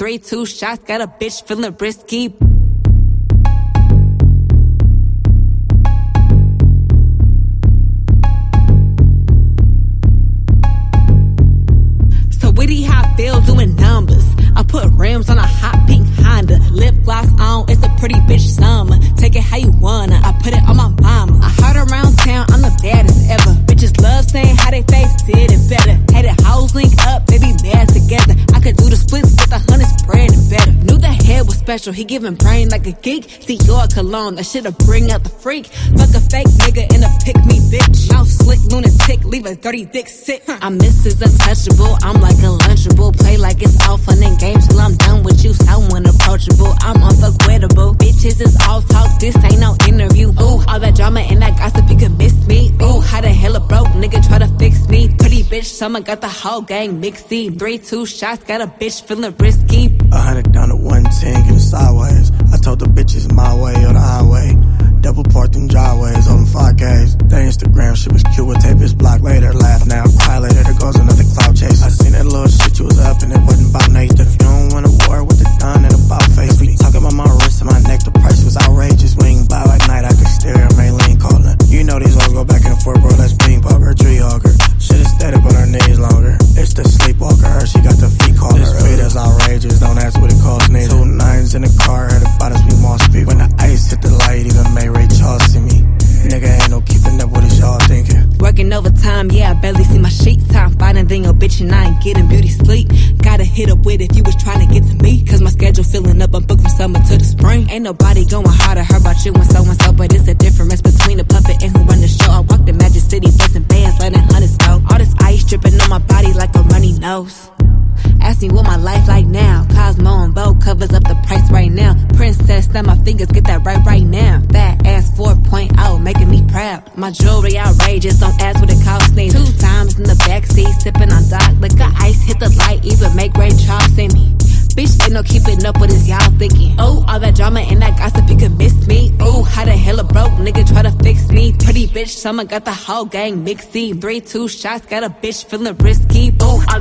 Three, two shots, got a bitch feeling risky. So witty how I feel doing numbers. I put rims on a hot pink Honda. Lip gloss on, it's a pretty bitch summer. Take it how you wanna. I put it on my mama. I heard around town, I'm the baddest ever. Special, he giving brain like a geek. Dior cologne, that shit'll bring out the freak. Fuck a fake nigga and a pick me bitch. Mouth slick, lunatic, leave a dirty dick sick. I'm Mrs. Untouchable, I'm like a lunchable. Play like it's all fun and games till I'm done with you. So unapproachable, I'm unfuckwittable. Bitches is all talk, this ain't no interview. Ooh, all that drama and that gossip, you could miss me. Ooh, how the hell a broke nigga try to fix me? Pretty bitch, summer got the whole gang mixy. Three, two shots, got a bitch feeling risky. A hundred down to one ten, getting sideways. I told the bitches my way or the highway. Double parked in driveways on 5Ks. The Instagram shit was cute, with tape his block later. Laugh now, cry later. There goes another Working overtime, yeah, I barely see my sheets. Time finding thing a bitch and I ain't getting beauty sleep. Gotta hit up with if you was trying to get to me. Cause my schedule filling up, I'm booked from summer to the spring. Ain't nobody going harder, heard about you and so and so. But it's a difference between a puppet and who run the show. I walk the Magic City, busting bands, letting hundreds go. All this ice dripping on my body like a runny nose. Ask me what my life like now. Cosmo and Vogue covers up the price right now. Princess, snap my fingers, get that right right now. That ass 4.0, making me proud. My jewelry outrageous, don't ask what it costs me. Two times in the backseat, sipping on Doc. Liquor ice hit the light, even make Ray Charles see me. Bitch, ain't no keeping up with this y'all thinking. Oh, all that drama and that gossip, you could miss me. Oh, how the hell a broke nigga try to fix me? Pretty bitch, summer got the whole gang mixy. Three, two shots, got a bitch feeling risky. Oh, all